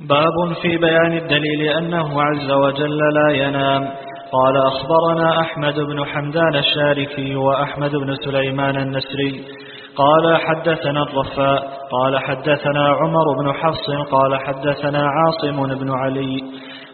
باب في بيان الدليل أنه عز وجل لا ينام. قال أخبرنا أحمد بن حمدان الشاركي وأحمد بن سليمان النسري. قال حدثنا الرفاء قال حدثنا عمر بن حفص قال حدثنا عاصم بن علي.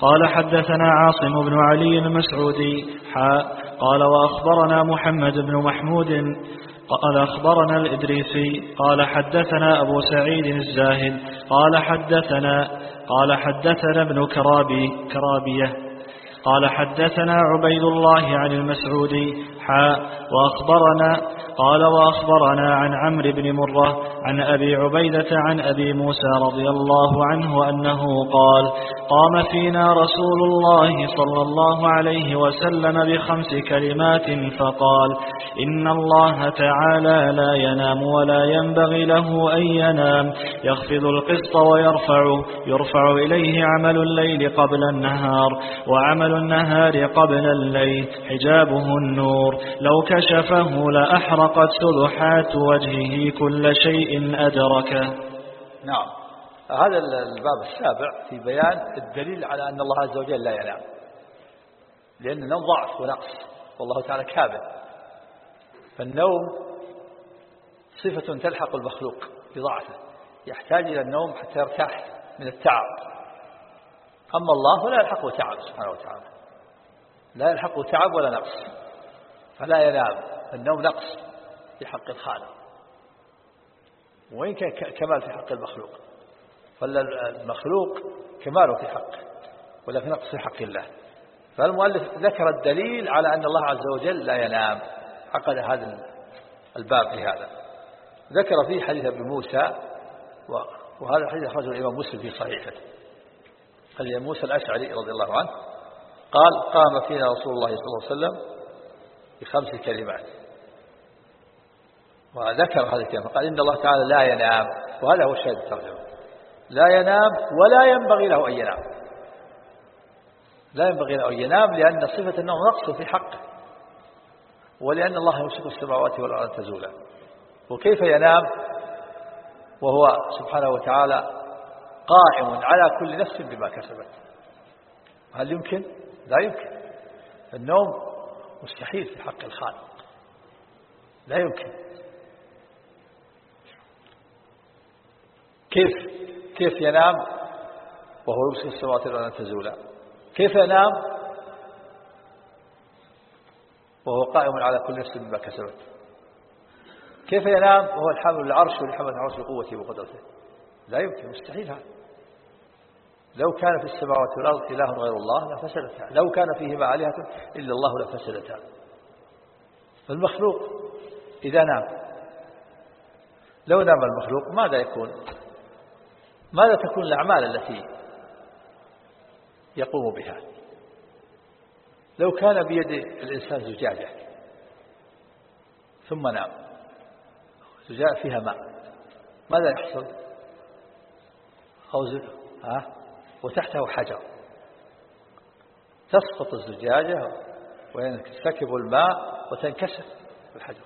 قال حدثنا عاصم بن علي المسعودي حاء قال وأخبرنا محمد بن محمود قال أخبرنا الإدريسي قال حدثنا أبو سعيد الزاهد قال حدثنا قال حدثنا ابن كرابي كرابية قال حدثنا عبيد الله عن المسعودي حاء وأخبرنا قال وأخبرنا عن عمرو بن مرة عن أبي عبيدة عن أبي موسى رضي الله عنه أنه قال قام فينا رسول الله صلى الله عليه وسلم بخمس كلمات فقال إن الله تعالى لا ينام ولا ينبغي له أن ينام يخفض القسط ويرفعه يرفع إليه عمل الليل قبل النهار وعمل النهار قبل الليل حجابه النور. لو كشفه لأحرقت سلحات وجهه كل شيء أدركه. نعم. هذا الباب السابع في بيان الدليل على أن الله عز وجل لا ينام. لأن النوم ضعف ونقص. والله تعالى كامل فالنوم صفة تلحق المخلوق بضعفه. يحتاج إلى النوم حتى يرتاح من التعب. أما الله فلا يلحقه تعب سبحانه وتعالى. لا يلحقه تعب ولا نقص. فلا ينام النوم نقص في حق الخالق. وإن كان كمال في حق المخلوق. فالمخلوق كماله في حقه ولكن نقص في حق الله. فالمؤلف ذكر الدليل على أن الله عز وجل لا ينام. عقد هذا الباب في هذا. ذكر فيه حديث ابن موسى وهذا الحديث أخرجه الإمام مسلم في صحيحه. قال موسى الأشعري رضي الله عنه قال قام فينا رسول الله صلى الله عليه وسلم بخمس كلمات. وذكر هذه الكلمة قال إن الله تعالى لا ينام وهذا هو الشاهد الترجمة. لا ينام ولا ينبغي له أن ينام. لا ينبغي له أن ينام لأن صفة النوم نقص في حقه ولأن الله يمسك السماوات والأرض تزولا. وكيف ينام؟ وهو سبحانه وتعالى قائم على كل نفس بما كسبت. هل يمكن؟ لا يمكن. النوم مستحيل في حق الخالق. لا يمكن. كيف؟ كيف ينام وهو يمسك السماوات والأرض تزولا؟ كيف ينام وهو قائم على كل نفس بما كسبت؟ كيف ينام وهو الحامل العرش والحمل العرش بقوته وقدرته؟ لا يمكن. مستحيل هذا. لو كان في السماوات والأرض إله غير الله لفسدتا. لو كان فيهما آلهة إلا الله لفسدتا. فالمخلوق إذا نام. لو نام المخلوق ماذا يكون؟ ماذا تكون الأعمال التي يقوم بها؟ لو كان بيد الإنسان زجاجة ثم نام. زجاجة فيها ماء. ماذا يحصل؟ أو ها؟ وتحته حجر. تسقط الزجاجة وينسكب الماء وتنكسر الحجر.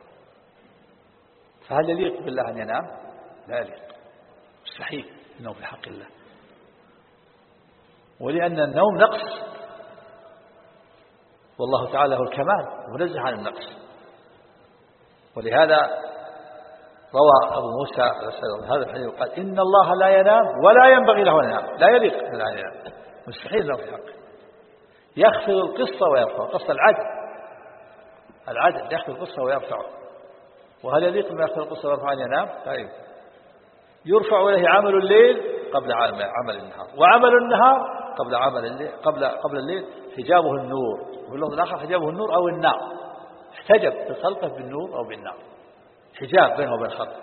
فهل يليق بالله أن ينام؟ لا يليق. مستحيل في حق الله. ولأن النوم نقص. والله تعالى هو الكمال منزه عن النقص. ولهذا روى أبو موسى هذا الحديث قال إن الله لا ينام ولا ينبغي له أن ينام. لا يليق أن ينام. مستحيل له في حقه يخفض القصة ويرفع قصة العدل. العدل يخفض القصة ويرفعه. وهل يليق ما يخفض القصة ويرفع أن ينام؟ يليق يرفع إليه عمل الليل قبل عمل النهار. وعمل النهار قبل عمل الليل قبل قبل الليل حجابه النور. وفي الآخر حجابه النور أو النار. احتجب في خلقه بالنور أو بالنار. حجاب بينه وبين خلقه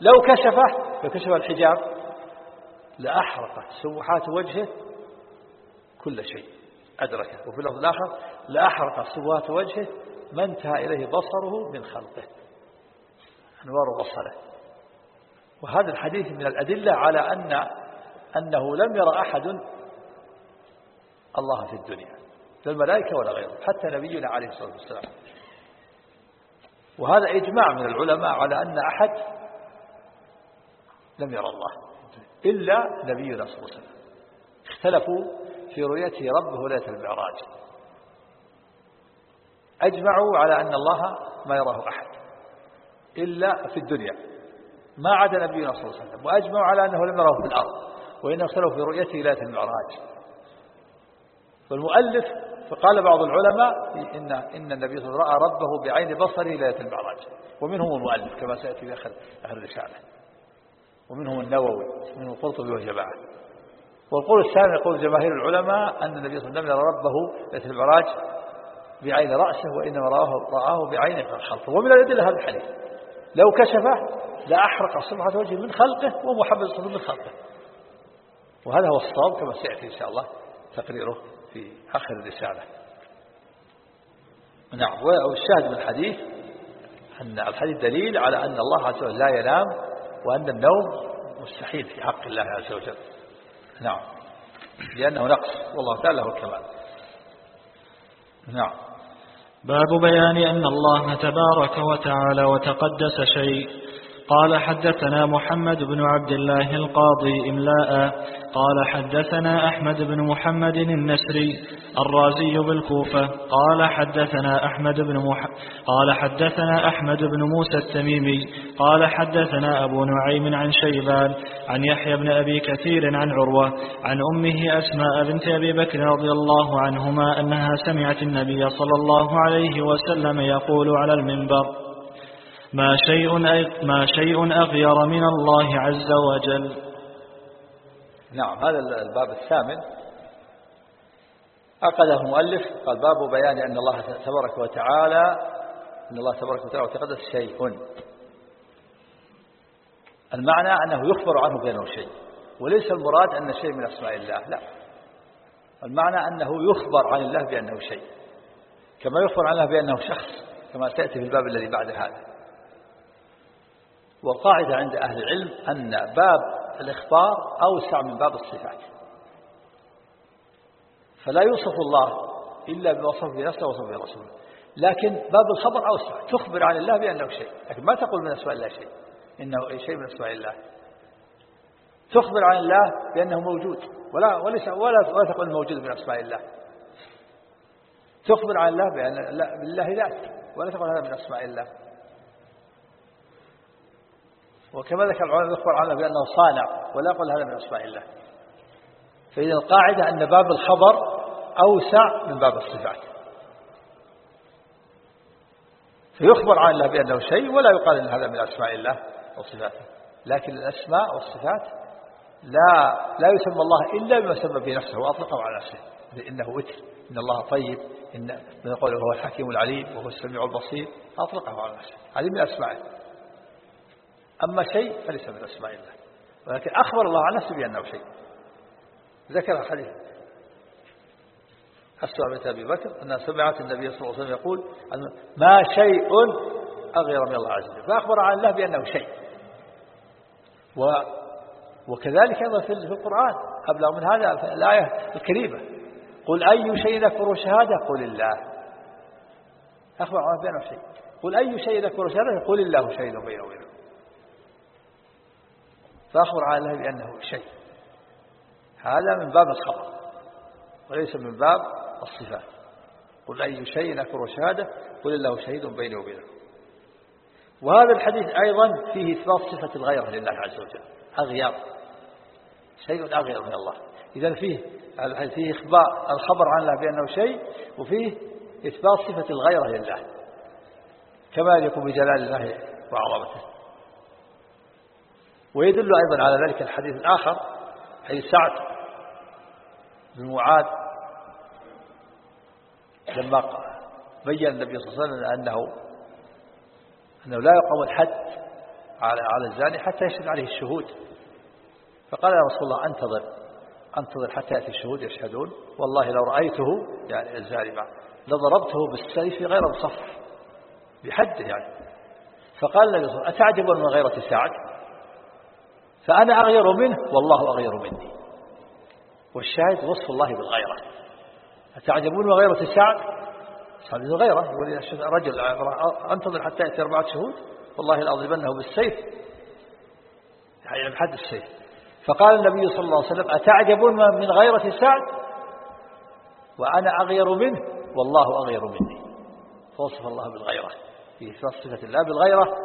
لو كشفه لو كشف الحجاب لأحرقت سبحات وجهه كل شيء أدركه. وفي اللفظ الآخر لأحرقت سبحات وجهه ما انتهى إليه بصره من خلقه. أنوار بصره وهذا الحديث من الأدلة على أن أنه لم يرى أحد الله في الدنيا لا الملائكة ولا غيره حتى نبينا عليه الصلاة والسلام. وهذا إجماع من العلماء على أن أحد لم يرى الله إلا نبينا صلى الله عليه وسلم. اختلفوا في رؤيته ربه ليلة المعراج. أجمعوا على أن الله ما يراه أحد إلا في الدنيا. ما عدا نبينا صلى الله عليه وسلم. وأجمعوا على أنه لم يراه في الأرض. وإنه اختلفوا في رؤيته ليلة المعراج. والمؤلف فقال بعض العلماء إن, إن النبي صلى الله عليه وسلم رأى ربه بعين بصره ليلة المعراج ومنهم المؤلف كما سيأتي في آخر آخر الرسالة. ومنهم النووي ومنهم القرطبي وجماعة والقول الثاني يقول جماهير العلماء أن النبي صلى الله عليه وسلم يرى ربه ليلة المعراج بعين رأسه وإنما رآه, رآه بعين خلقه ومن الأدلة هذا الحديث. لو كشفه لأحرق صفحة وجهه من خلقه ومحمد صلى الله عليه وسلم من خلقه. وهذا هو الصواب كما سيأتي إن شاء الله تقريره. في آخر الرسالة. نعم والشاهد من الحديث أن الحديث دليل على أن الله عز وجل لا ينام وأن النوم مستحيل في حق الله عز وجل. نعم لأنه نقص والله تعالى هو الكمال. نعم. باب بيان أن الله تبارك وتعالى وتقدس شيء. قال حدثنا محمد بن عبد الله القاضي إملاء. قال حدثنا أحمد بن محمد النسري الرازي بالكوفة. قال حدثنا أحمد بن مح... قال حدثنا أحمد بن موسى التميمي. قال حدثنا أبو نعيم عن شيبان عن يحيى بن أبي كثير عن عروة عن أمه أسماء بنت أبي بكر رضي الله عنهما أنها سمعت النبي صلى الله عليه وسلم يقول على المنبر ما شيء ما شيء أغير من الله عز وجل. نعم هذا الباب الثامن. أقده المؤلف قال باب بيان أن الله تبارك وتعالى أن الله تبارك وتعالى وتقدس شيء. المعنى أنه يخبر عنه بأنه شيء وليس المراد أن شيء من أسماء الله لا. المعنى أنه يخبر عن الله بأنه شيء كما يخبر عن الله بأنه شخص كما تأتي في الباب الذي بعد هذا. وقاعدة عند أهل العلم أن باب الإخبار أوسع من باب الصفات. فلا يوصف الله إلا بوصف بنفسه وصف برسوله. لكن باب الخبر أوسع. تخبر عن الله بأنه شيء. لكن ما تقول من أسماء الله شيء. إنه شيء من أسماء الله. تخبر عن الله بأنه موجود. ولا وليس ولا ولا تقول موجود من أسماء الله. تخبر عن الله بأن بالله ذات ولا تقول هذا من أسماء الله. وكما ذكر العلماء يخبر عنه بأنه صانع ولا يقول هذا من أسماء الله. فإذا القاعدة أن باب الخبر أوسع من باب الصفات. فيخبر عن الله بأنه شيء ولا يقال أن هذا من أسماء الله وصفاته. لكن الأسماء والصفات لا لا يسمى الله إلا بما سمى به نفسه وأطلقه على نفسه. إنه وتر إن الله طيب إن من قوله هو الحكيم العليم وهو السميع البصير أطلقه على نفسه. هذه من أسمائه. أما شيء فليس من أسماء الله. ولكن أخبر الله عن نفسه بأنه شيء. ذكر الحديث. أسوأ بنت أبي بكر أنها سمعت النبي صلى الله عليه وسلم يقول ما شيء أغير من الله عز وجل. فأخبر عن الله بأنه شيء. و وكذلك أيضا في القرآن. أبلغ من هذا الآية الكريمة. قل أي شيء أكبر شهادة؟ قل الله. أخبر عن بأنه شيء. قل أي شيء أكبر شهادة؟ قل الله شهيد بينه وبينه. فأخبر على بأنه شيء. هذا من باب الخبر وليس من باب الصفات. قل أي شيء أكبر شهادة قل الله شهيد بيني وبينه. وهذا الحديث أيضا فيه إثبات صفة الغيرة لله عز وجل أغيار. شيء أغير من الله. إذا فيه فيه إخبار الخبر عن الله بأنه شيء وفيه إثبات صفة الغيرة لله. كما يكون بجلال الله وعظمته. ويدل أيضا على ذلك الحديث الآخر حديث سعد بن معاذ لما بين النبي صلى الله عليه وسلم أنه أنه لا يقوم الحد على على الزاني حتى يشهد عليه الشهود. فقال يا رسول الله أنتظر أنتظر حتى يأتي الشهود يشهدون. والله لو رأيته يعني الزاني لضربته بالسيف غير مصفر بحده يعني. فقال النبي صلى الله عليه وسلم أتعجب من غيرة سعد؟ فأنا أغير منه والله أغير مني. والشاهد وصف الله بالغيرة. أتعجبون من غيرة سعد سعد بن غيرة رجل أنتظر حتى يأتي أربعة شهود والله لأضربنه بالسيف. يعني بحد السيف فقال النبي صلى الله عليه وسلم أتعجبون من غيرة سعد وأنا أغير منه والله أغير مني. فوصف الله بالغيرة. في صفة الله بالغيرة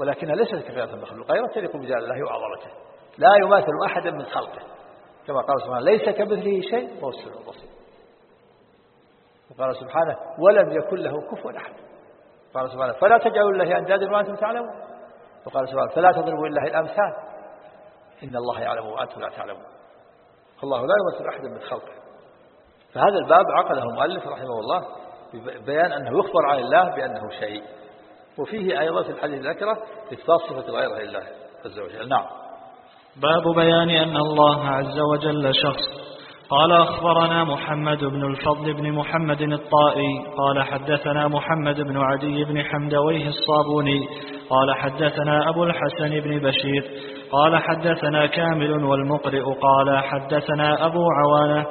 ولكنها ليست كغيرة المخلوق غيرة تليق بجلال الله وعظمته. لا يماثل أحدا من خلقه. كما قال سبحانه ليس كمثله شيء وهو السميع البصير. وقال سبحانه ولم يكن له كفوا أحد. قال سبحانه فلا تجعلوا الله أندادا وأنتم تعلمون. وقال سبحانه فلا تضربوا لله الأمثال. إن الله يعلم وأنتم لا تعلمون. فالله لا يمثل أحدا من خلقه. فهذا الباب عقده المؤلف رحمه الله بيان أنه يخبر عن الله بأنه شيء. وفيه أيضا في الحديث الأكرة إثبات صفة الغير لله عز وجل. نعم. باب بيان أن الله عز وجل شخص. قال أخبرنا محمد بن الفضل بن محمد الطائي قال حدثنا محمد بن عدي بن حمدويه الصابوني قال حدثنا أبو الحسن بن بشير قال حدثنا كامل والمقرئ قال حدثنا أبو عوانة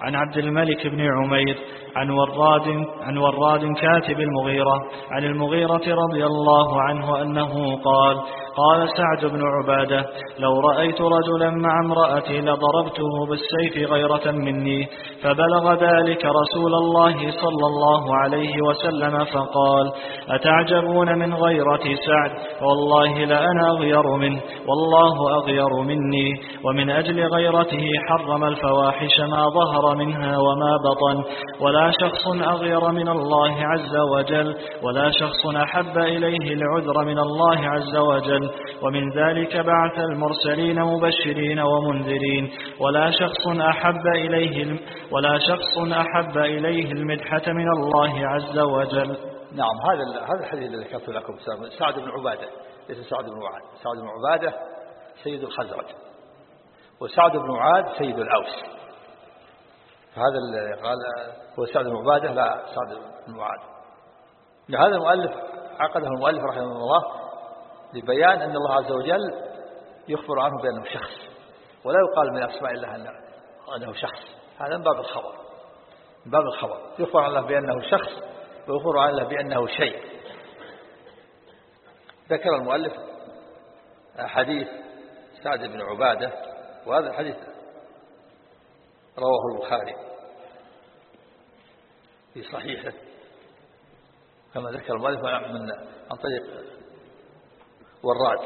عن عبد الملك بن عمير عن وراد عن وراد كاتب المغيرة عن المغيرة رضي الله عنه أنه قال قال سعد بن عبادة لو رأيت رجلا مع امرأتي لضربته بالسيف غيرة مني فبلغ ذلك رسول الله صلى الله عليه وسلم فقال أتعجبون من غيرة سعد والله لأنا أغير منه والله أغير مني. ومن أجل غيرته حرم الفواحش ما ظهر منها وما بطن. ولا شخص أغير من الله عز وجل ولا شخص أحب إليه العذر من الله عز وجل. ومن ذلك بعث المرسلين مبشرين ومنذرين. ولا شخص أحب إليه ولا شخص أحب إليه المدحة من الله عز وجل. نعم هذا هذا الحديث الذي ذكرت لكم سعد بن عبادة. ليس سعد بن معاذ سعد بن عبادة سيد الخزرج وسعد بن معاذ سيد الأوس. هذا اللي قال هو سعد بن عبادة لا سعد بن معاذ هذا المؤلف عقده المؤلف رحمه الله لبيان أن الله عز وجل يخبر عنه بأنه شخص ولا يقال من أسماء الله أنه شخص. هذا من باب الخبر. من باب الخبر. يخبر عن الله بأنه شخص ويخبر عن الله بأنه شيء. ذكر المؤلف حديث سعد بن عبادة وهذا الحديث رواه البخاري في صحيحه. كما ذكر المؤلف من عن طريق وراد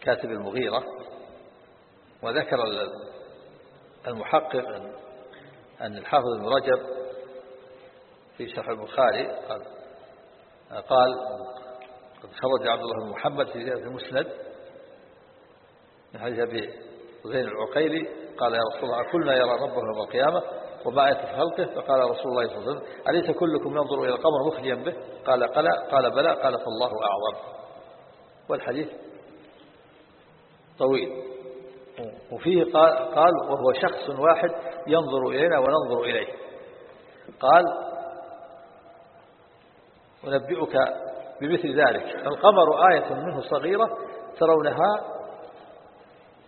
كاتب المغيرة وذكر المحقق أن الحافظ بن رجب في شرح البخاري قال قال قد خرج عبد الله بن محمد في زيادة المسند من حديث أبي زين العقيلي قال يا رسول الله كلنا يرى ربه يوم القيامة وما آية في خلقه؟ فقال رسول الله صلى الله عليه وسلم أليس كلكم ينظر إلى القمر مخليا به؟ قال قال قال بلى قال فالله أعظم والحديث طويل. وفيه قال, قال وهو شخص واحد ينظر إلينا وننظر إليه. قال ونبئك بمثل ذلك. القمر آية منه صغيرة ترونها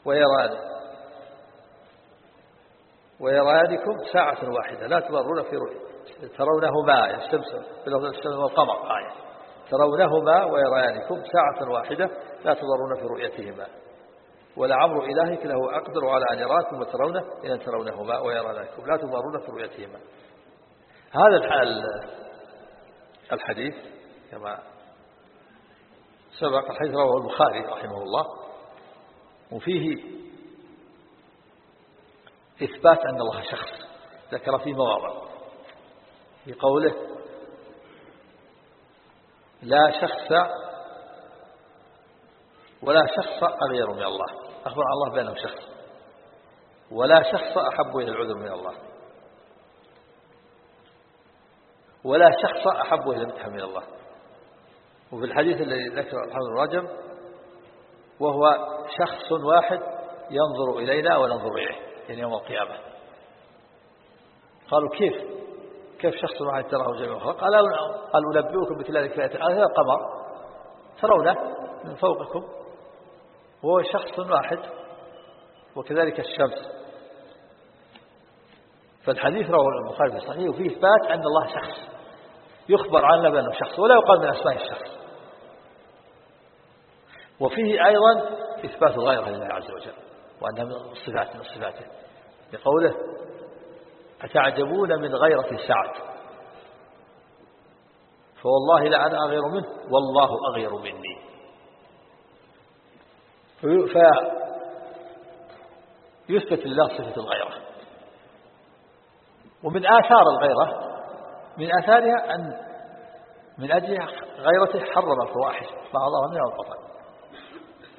ويران ويرانكم ساعة واحدة. لا تمرون في رؤية ترونهما الشمس والقمر آية. ترونهما ويرانكم ساعة واحدة. لا تضرون في رؤيتهما. ولعمر إلهك له أقدر على أن يراكم وترونه إن ترونهما ويرانكم لا تضرون في رؤيتهما. هذا الحال. الحديث كما سبق الحديث رواه البخاري رحمه الله وفيه إثبات أن الله شخص ذكر في مواضع. في قوله لا شخص ولا شخص أغير من الله. أخبر الله بأنه شخص. ولا شخص أحب إلى العذر من الله. ولا شخص أحب إلى المدح من الله. وفي الحديث الذي ذكر الحمد الرجم وهو شخص واحد ينظر إلينا وننظر إليه يعني يوم القيامة. قالوا كيف؟ كيف شخص واحد تراه جميع الخلق قال أنبئكم مثل ذلك الآية هذا القمر. ترونه من فوقكم. وهو شخص واحد وكذلك الشمس. فالحديث رواه البخاري في الصحيح وفيه إثبات أن الله شخص. يخبر عنه بأنه شخص ولا يقال من أسماء الشخص. وفيه أيضا إثبات الغيرة لله عز وجل وأنها من الصفات من صفاته. لقوله أتعجبون من غيرة سعد؟ فوالله لا أنا أغير منه والله أغير مني. فيثبت لله صفة الغيرة. ومن آثار الغيرة من آثارها أن من أجل غيرته حرم الفواحش ما الله منها والبطن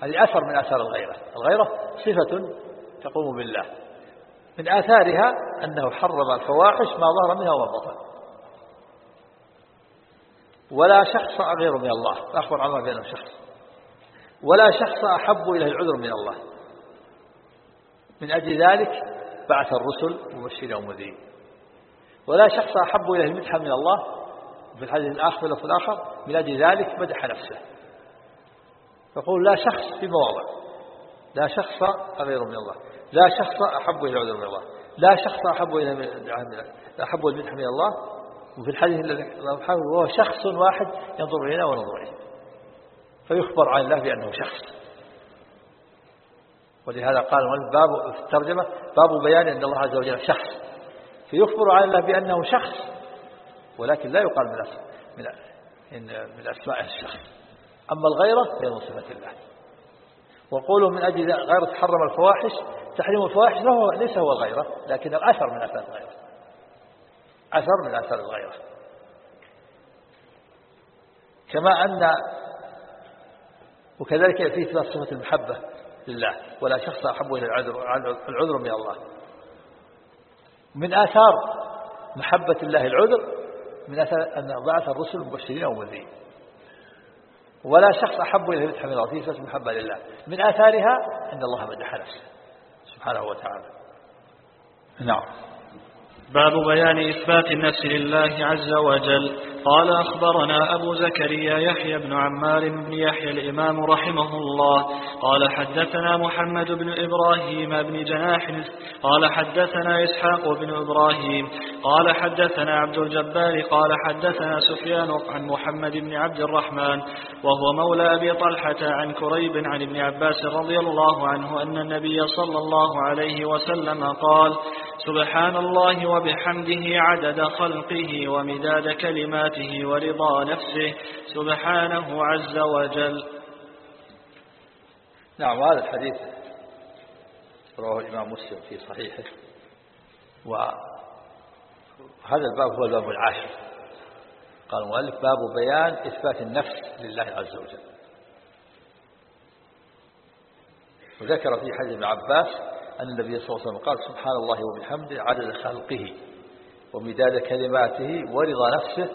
هذه أثر من آثار الغيرة. الغيرة صفة تقوم بالله. من آثارها أنه حرم الفواحش ما ظهر منها وما بطن. ولا شخص غير من الله. أخبر الله بأنه شخص. ولا شخص أحب إليه العذر من الله. من أجل ذلك بعث الرسل مبشرين ومذين ولا شخص أحب إليه المدح من الله في الحديث الآخر وفي الآخر من أجل ذلك مدح نفسه. يقول لا شخص في مواضع. لا شخص غير من الله. لا شخص أحب إلى العذر من الله. لا شخص أحب إلى أحب المدح من الله. وفي الحديث الذي هو شخص واحد ينظر إلينا وننظر إليه. فيخبر عن الله بأنه شخص. ولهذا قال باب في الترجمة باب بيان أن الله عز وجل شخص. فيخبر عن الله بأنه شخص ولكن لا يقال من من من أسماء الشخص. أما الغيرة فهي من صفة الله. وقوله من أجل غير حرم الفواحش تحريم الفواحش له ليس هو الغيرة لكنه أثر من أثار الغيرة. أثر من أثار الغيرة. كما أن وكذلك إثبات صفة المحبة لله ولا شخص أحب إلى العذر, العذر من الله. من آثار محبة الله العذر من أثار أن بعث الرسل مبشرين ومذين ولا شخص أحب إلى مدح من صفة المحبة لله. من آثارها أن الله مدح نفسه سبحانه وتعالى. نعم. باب بيان إثبات النفس لله عز وجل. قال أخبرنا أبو زكريا يحيى بن عمار بن يحيى الإمام رحمه الله. قال حدثنا محمد بن إبراهيم بن جناح. قال حدثنا إسحاق بن إبراهيم. قال حدثنا عبد الجبار. قال حدثنا سفيان عن محمد بن عبد الرحمن. وهو مولى أبي طلحة عن كريب عن ابن عباس رضي الله عنه أن النبي صلى الله عليه وسلم قال سبحان الله وبحمده عدد خلقه ومداد كلماته ورضا نفسه سبحانه عز وجل. نعم هذا الحديث رواه الإمام مسلم في صحيحه وهذا الباب هو الباب العاشر. قال المؤلف باب بيان إثبات النفس لله عز وجل. وذكر في حديث ابن عباس أن النبي صلى الله عليه وسلم قال سبحان الله وبحمده عدد خلقه ومداد كلماته ورضا نفسه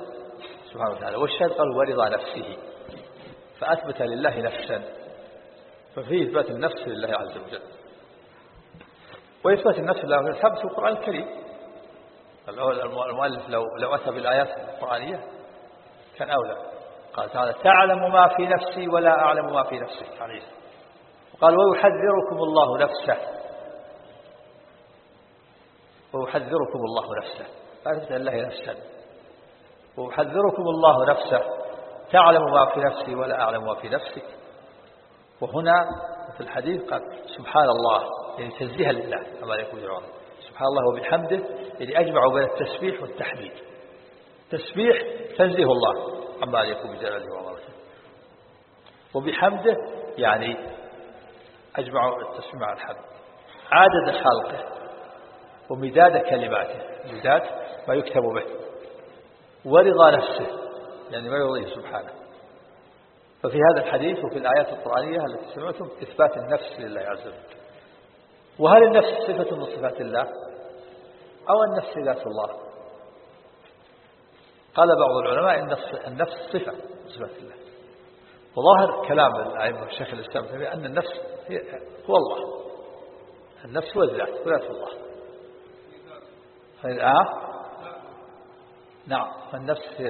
سبحانه وتعالى. والشهد قال ورضا نفسه فأثبت لله نفسا ففيه إثبات النفس لله عز وجل. وإثبات النفس لله ثبت القرآن الكريم. المؤلف لو لو أتى بالآيات القرآنية كان أولى. قال تعالى تعلم ما في نفسي ولا أعلم ما في نفسك. عليه قال ويحذركم الله نفسه. ويحذركم الله نفسه. فأثبت الله نفسا ويحذركم الله نفسه. تعلم ما في نفسي ولا أعلم ما في نفسك. وهنا في الحديث قال سبحان الله. يعني تنزيها لله. كما يقول العلماء سبحان الله وبحمده. يعني أجمع بين التسبيح والتحميد. تسبيح تنزيه الله. عما يكون بجلاله وعظمته. وبحمده يعني أجمع التسبيح مع الحمد. عدد خلقه. ومداد كلماته مداد ما يكتب به. ورضا نفسه يعني ما يرضيه سبحانه. ففي هذا الحديث وفي الآيات القرآنية التي سمعتم إثبات النفس لله عز وجل. وهل النفس صفة من صفات الله؟ أو النفس ذات الله؟ قال بعض العلماء النفس, النفس صفة من صفات الله. وظاهر كلام الأئمة الشيخ الإسلام أن النفس هو الله. النفس هو الذات وذات الله. الآن نعم فالنفس هي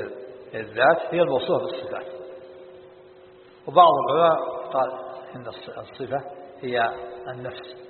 الذات هي الموصوفة بالصفات. وبعض العلماء قال إن الصفة هي النفس.